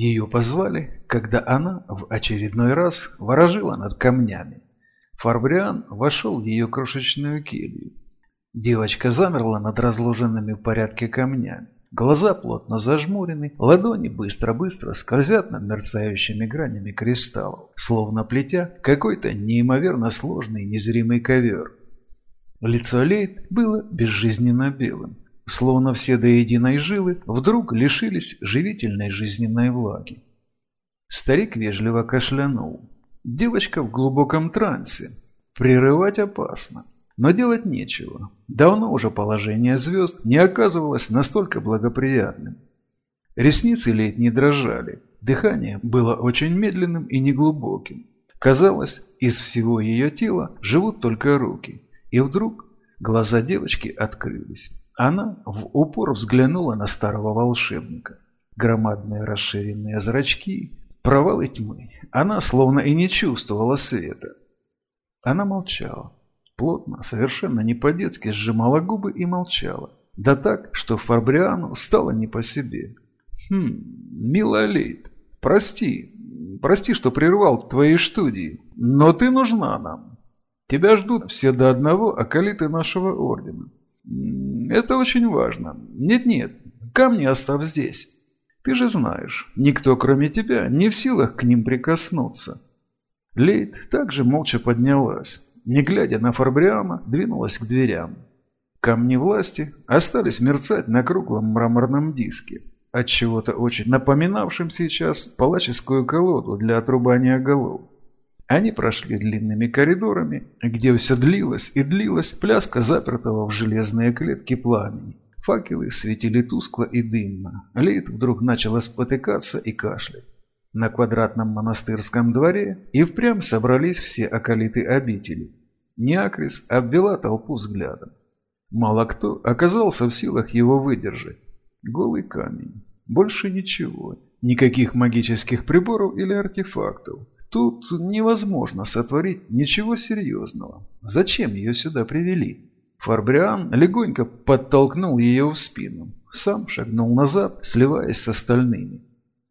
Ее позвали, когда она в очередной раз ворожила над камнями. Фарбриан вошел в ее крошечную келью. Девочка замерла над разложенными в порядке камнями. Глаза плотно зажмурены, ладони быстро-быстро скользят над мерцающими гранями кристаллов, словно плетя какой-то неимоверно сложный незримый ковер. Лицо Лейт было безжизненно белым, словно все до единой жилы вдруг лишились живительной жизненной влаги. Старик вежливо кашлянул. Девочка в глубоком трансе. Прерывать опасно. Но делать нечего. Давно уже положение звезд не оказывалось настолько благоприятным. Ресницы лет не дрожали. Дыхание было очень медленным и неглубоким. Казалось, из всего ее тела живут только руки. И вдруг глаза девочки открылись. Она в упор взглянула на старого волшебника. Громадные расширенные зрачки, провалы тьмы. Она словно и не чувствовала света. Она молчала плотно, совершенно не по-детски сжимала губы и молчала. Да так, что Фарбриану стало не по себе. «Хм, милая Лейт, прости, прости, что прервал твои студии, но ты нужна нам. Тебя ждут все до одного околиты нашего ордена. Это очень важно. Нет-нет, камни оставь здесь. Ты же знаешь, никто кроме тебя не в силах к ним прикоснуться». Лейт также молча поднялась не глядя на Фарбриама, двинулась к дверям. Камни власти остались мерцать на круглом мраморном диске, от чего то очень напоминавшим сейчас палаческую колоду для отрубания голов. Они прошли длинными коридорами, где все длилось и длилась пляска запертого в железные клетки пламени. Факелы светили тускло и дымно. Лейт вдруг начала спотыкаться и кашлять. На квадратном монастырском дворе и впрямь собрались все околиты обители. Неакрис обвела толпу взглядом. Мало кто оказался в силах его выдержать. Голый камень. Больше ничего. Никаких магических приборов или артефактов. Тут невозможно сотворить ничего серьезного. Зачем ее сюда привели? Фарбриан легонько подтолкнул ее в спину. Сам шагнул назад, сливаясь с остальными.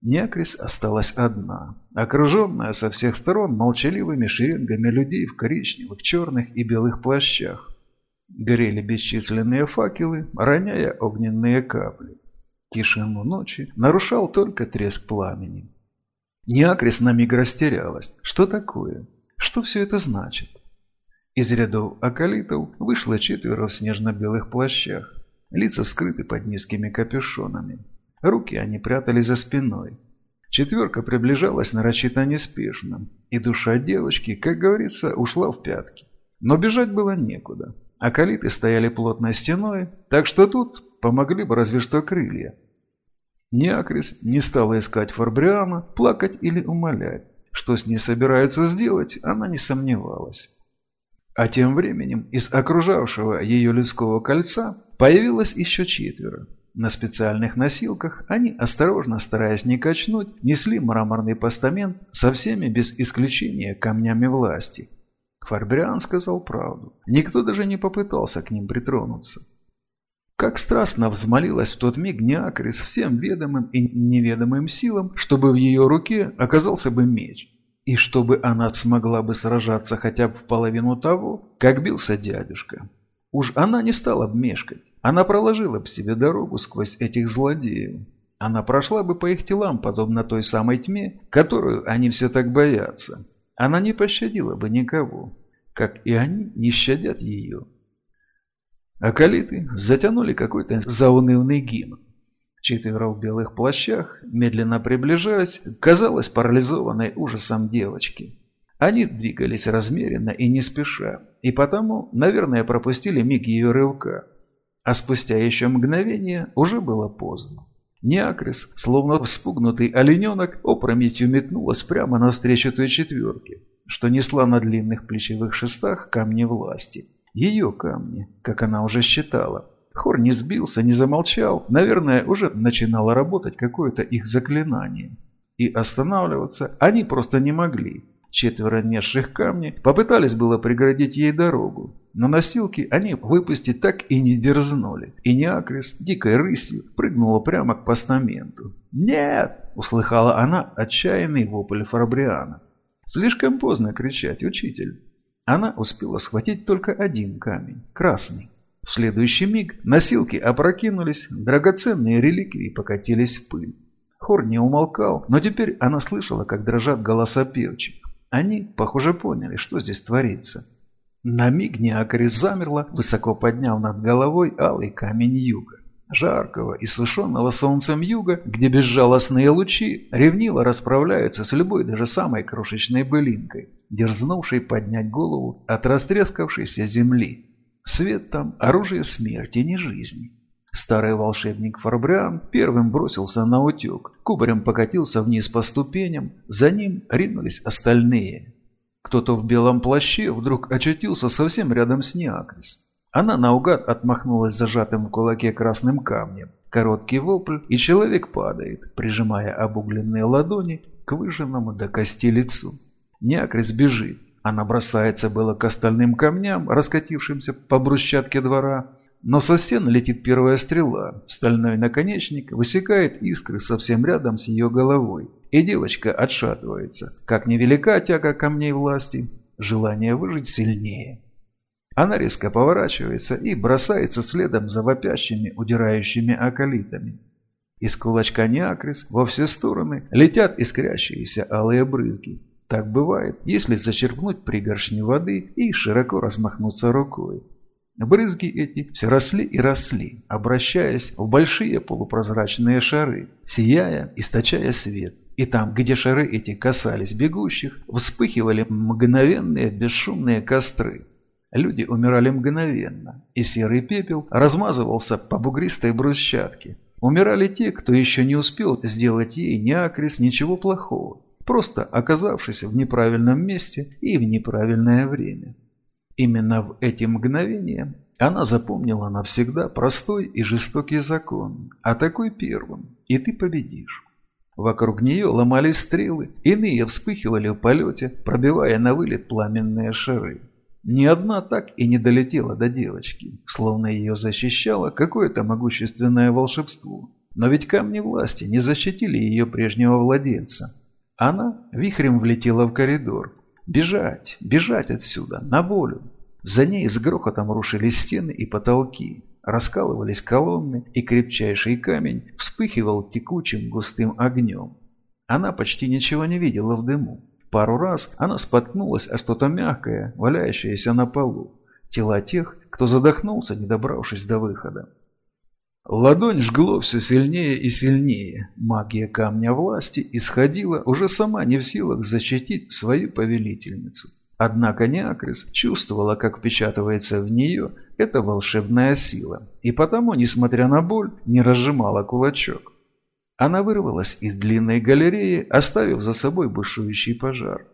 Некрис осталась одна, окруженная со всех сторон молчаливыми шеренгами людей в коричневых, черных и белых плащах. Горели бесчисленные факелы, роняя огненные капли. Тишину ночи нарушал только треск пламени. Неакрис на миг растерялась. Что такое? Что все это значит? Из рядов акалитов вышло четверо в снежно-белых плащах. Лица скрыты под низкими капюшонами. Руки они прятали за спиной. Четверка приближалась нарочито неспешно, и душа девочки, как говорится, ушла в пятки. Но бежать было некуда. А калиты стояли плотной стеной, так что тут помогли бы разве что крылья. Неакрис не стала искать Фарбриама, плакать или умолять. Что с ней собираются сделать, она не сомневалась. А тем временем из окружавшего ее людского кольца появилось еще четверо. На специальных носилках они, осторожно стараясь не качнуть, несли мраморный постамент со всеми без исключения камнями власти. Фарбриан сказал правду. Никто даже не попытался к ним притронуться. Как страстно взмолилась в тот миг Неакрис всем ведомым и неведомым силам, чтобы в ее руке оказался бы меч, и чтобы она смогла бы сражаться хотя бы в половину того, как бился дядюшка. Уж она не стала б мешкать. Она проложила бы себе дорогу сквозь этих злодеев. Она прошла бы по их телам, подобно той самой тьме, которую они все так боятся. Она не пощадила бы никого, как и они не щадят ее. Акалиты затянули какой-то заунывный гимн. Четверо в белых плащах, медленно приближаясь, казалось парализованной ужасом девочки. Они двигались размеренно и не спеша, и потому, наверное, пропустили миг ее рывка. А спустя еще мгновение уже было поздно. Неакрис, словно вспугнутый олененок, опрометью метнулась прямо навстречу той четверке, что несла на длинных плечевых шестах камни власти. Ее камни, как она уже считала. Хор не сбился, не замолчал, наверное, уже начинало работать какое-то их заклинание. И останавливаться они просто не могли. Четверо несших камни попытались было преградить ей дорогу, но носилки они выпустить так и не дерзнули, и Неакрис дикой рысью прыгнула прямо к постаменту. «Нет!» – услыхала она отчаянный вопль Фарабриана. «Слишком поздно кричать, учитель!» Она успела схватить только один камень – красный. В следующий миг носилки опрокинулись, драгоценные реликвии покатились в пыль. Хор не умолкал, но теперь она слышала, как дрожат голоса певчих. Они, похоже, поняли, что здесь творится. На миг Неакрис замерла, высоко подняв над головой алый камень юга. Жаркого и сушеного солнцем юга, где безжалостные лучи ревниво расправляются с любой даже самой крошечной былинкой, дерзнувшей поднять голову от растрескавшейся земли. Свет там – оружие смерти, не жизни. Старый волшебник Фарбриан первым бросился на утек, кубарем покатился вниз по ступеням, за ним ринулись остальные. Кто-то в белом плаще вдруг очутился совсем рядом с Неакрис. Она наугад отмахнулась зажатым в кулаке красным камнем. Короткий вопль, и человек падает, прижимая обугленные ладони к выжженному до кости лицу. Неакрис бежит. Она бросается было к остальным камням, раскатившимся по брусчатке двора, но со стен летит первая стрела, стальной наконечник высекает искры совсем рядом с ее головой, и девочка отшатывается. Как невелика тяга камней власти, желание выжить сильнее. Она резко поворачивается и бросается следом за вопящими, удирающими околитами. Из кулачка Неакрис во все стороны летят искрящиеся алые брызги. Так бывает, если зачерпнуть пригоршни воды и широко размахнуться рукой. Брызги эти все росли и росли, обращаясь в большие полупрозрачные шары, сияя, источая свет. И там, где шары эти касались бегущих, вспыхивали мгновенные бесшумные костры. Люди умирали мгновенно, и серый пепел размазывался по бугристой брусчатке. Умирали те, кто еще не успел сделать ей ни акрис ничего плохого, просто оказавшись в неправильном месте и в неправильное время. Именно в эти мгновения она запомнила навсегда простой и жестокий закон, а такой первым, и ты победишь. Вокруг нее ломались стрелы, иные вспыхивали в полете, пробивая на вылет пламенные шары. Ни одна так и не долетела до девочки, словно ее защищало какое-то могущественное волшебство. Но ведь камни власти не защитили ее прежнего владельца. Она вихрем влетела в коридор, Бежать, бежать отсюда, на волю. За ней с грохотом рушились стены и потолки. Раскалывались колонны, и крепчайший камень вспыхивал текучим густым огнем. Она почти ничего не видела в дыму. Пару раз она споткнулась о что-то мягкое, валяющееся на полу. Тела тех, кто задохнулся, не добравшись до выхода. Ладонь жгло все сильнее и сильнее. Магия камня власти исходила уже сама не в силах защитить свою повелительницу. Однако Неакрис чувствовала, как впечатывается в нее эта волшебная сила, и потому, несмотря на боль, не разжимала кулачок. Она вырвалась из длинной галереи, оставив за собой бушующий пожар.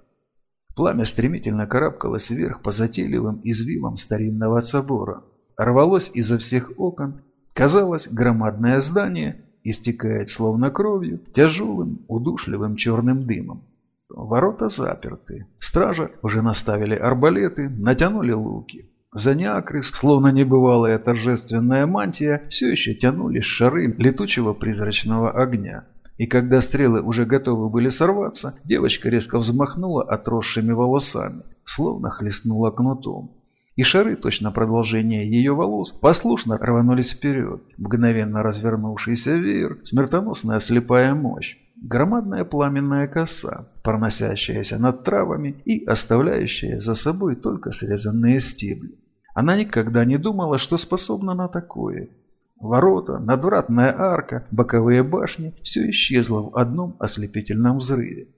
Пламя стремительно карабкалось вверх по затейливым извивам старинного собора, рвалось изо всех окон Казалось, громадное здание истекает словно кровью тяжелым, удушливым черным дымом. Ворота заперты. Стража уже наставили арбалеты, натянули луки. За неакрис, словно небывалая торжественная мантия, все еще тянулись шары летучего призрачного огня. И когда стрелы уже готовы были сорваться, девочка резко взмахнула отросшими волосами, словно хлестнула кнутом и шары, точно продолжение ее волос, послушно рванулись вперед. Мгновенно развернувшийся веер, смертоносная слепая мощь, громадная пламенная коса, проносящаяся над травами и оставляющая за собой только срезанные стебли. Она никогда не думала, что способна на такое. Ворота, надвратная арка, боковые башни – все исчезло в одном ослепительном взрыве.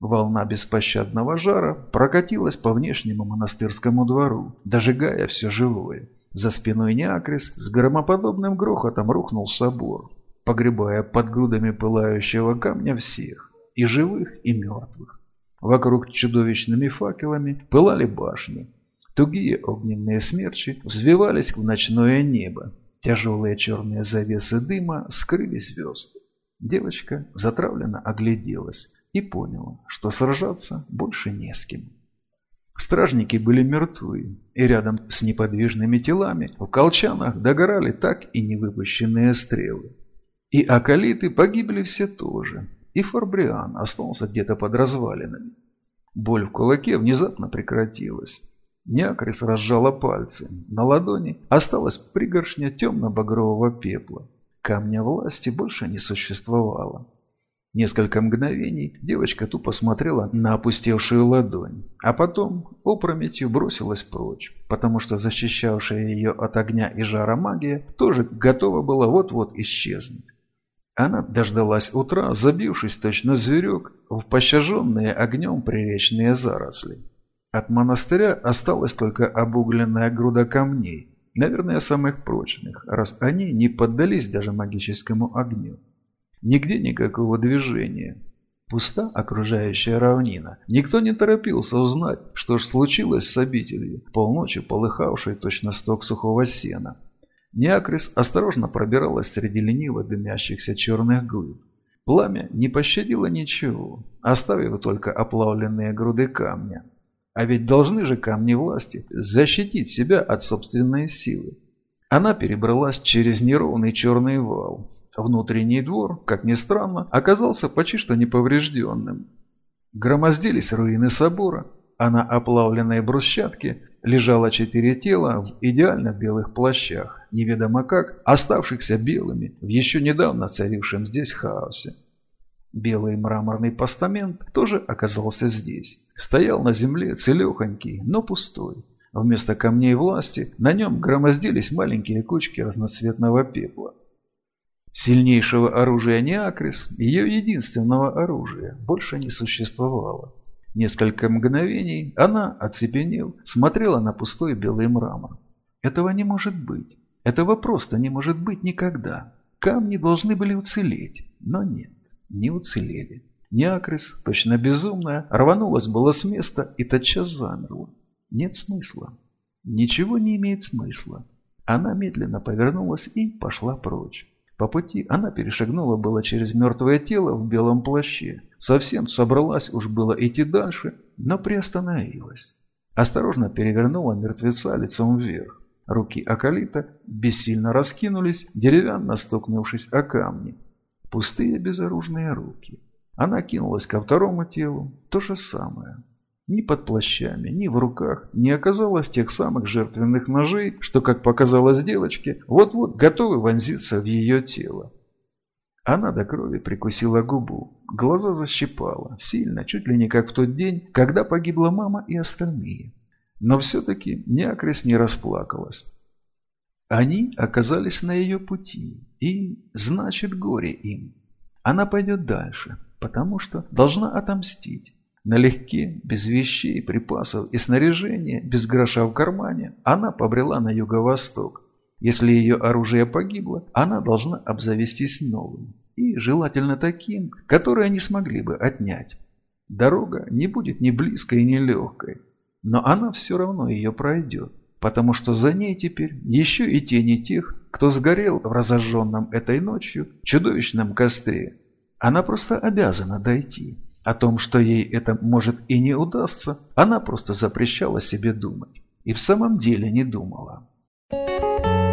Волна беспощадного жара прокатилась по внешнему монастырскому двору, дожигая все живое. За спиной Неакрис с громоподобным грохотом рухнул собор, погребая под грудами пылающего камня всех, и живых, и мертвых. Вокруг чудовищными факелами пылали башни. Тугие огненные смерчи взвивались в ночное небо. Тяжелые черные завесы дыма скрыли звезды. Девочка затравленно огляделась и поняла, что сражаться больше не с кем. Стражники были мертвы, и рядом с неподвижными телами в колчанах догорали так и не выпущенные стрелы. И акалиты погибли все тоже, и Форбриан остался где-то под развалинами. Боль в кулаке внезапно прекратилась. Неакрис разжала пальцы. На ладони осталась пригоршня темно-багрового пепла. Камня власти больше не существовало. Несколько мгновений девочка тупо смотрела на опустевшую ладонь, а потом опрометью бросилась прочь, потому что защищавшая ее от огня и жара магия тоже готова была вот-вот исчезнуть. Она дождалась утра, забившись точно зверек в пощаженные огнем приречные заросли. От монастыря осталась только обугленная груда камней, наверное, самых прочных, раз они не поддались даже магическому огню. Нигде никакого движения. Пуста окружающая равнина. Никто не торопился узнать, что ж случилось с обителью, полночи полыхавшей точно сток сухого сена. Неакрис осторожно пробиралась среди лениво дымящихся черных глыб. Пламя не пощадило ничего, оставив только оплавленные груды камня. А ведь должны же камни власти защитить себя от собственной силы. Она перебралась через неровный черный вал, Внутренний двор, как ни странно, оказался почти что неповрежденным. Громоздились руины собора, а на оплавленной брусчатке лежало четыре тела в идеально белых плащах, неведомо как, оставшихся белыми в еще недавно царившем здесь хаосе. Белый мраморный постамент тоже оказался здесь. Стоял на земле целехонький, но пустой. Вместо камней власти на нем громоздились маленькие кучки разноцветного пепла. Сильнейшего оружия Неакрис, ее единственного оружия, больше не существовало. Несколько мгновений она, оцепенев, смотрела на пустой белый мрамор. Этого не может быть. Этого просто не может быть никогда. Камни должны были уцелеть, но нет, не уцелели. Неакрис, точно безумная, рванулась было с места и тотчас замерла. Нет смысла. Ничего не имеет смысла. Она медленно повернулась и пошла прочь. По пути она перешагнула было через мертвое тело в белом плаще. Совсем собралась уж было идти дальше, но приостановилась. Осторожно перевернула мертвеца лицом вверх. Руки Акалита бессильно раскинулись, деревянно стукнувшись о камни. Пустые безоружные руки. Она кинулась ко второму телу. То же самое. Ни под плащами, ни в руках не оказалось тех самых жертвенных ножей, что, как показалось девочке, вот-вот готовы вонзиться в ее тело. Она до крови прикусила губу, глаза защипала, сильно, чуть ли не как в тот день, когда погибла мама и остальные. Но все-таки Неакрис не расплакалась. Они оказались на ее пути, и значит горе им. Она пойдет дальше, потому что должна отомстить. Налегке, без вещей, припасов и снаряжения, без гроша в кармане, она побрела на юго-восток. Если ее оружие погибло, она должна обзавестись новым. И желательно таким, которое не смогли бы отнять. Дорога не будет ни близкой, ни легкой. Но она все равно ее пройдет. Потому что за ней теперь еще и тени тех, кто сгорел в разожженном этой ночью чудовищном костре. Она просто обязана дойти. О том, что ей это может и не удастся, она просто запрещала себе думать. И в самом деле не думала. Thank you.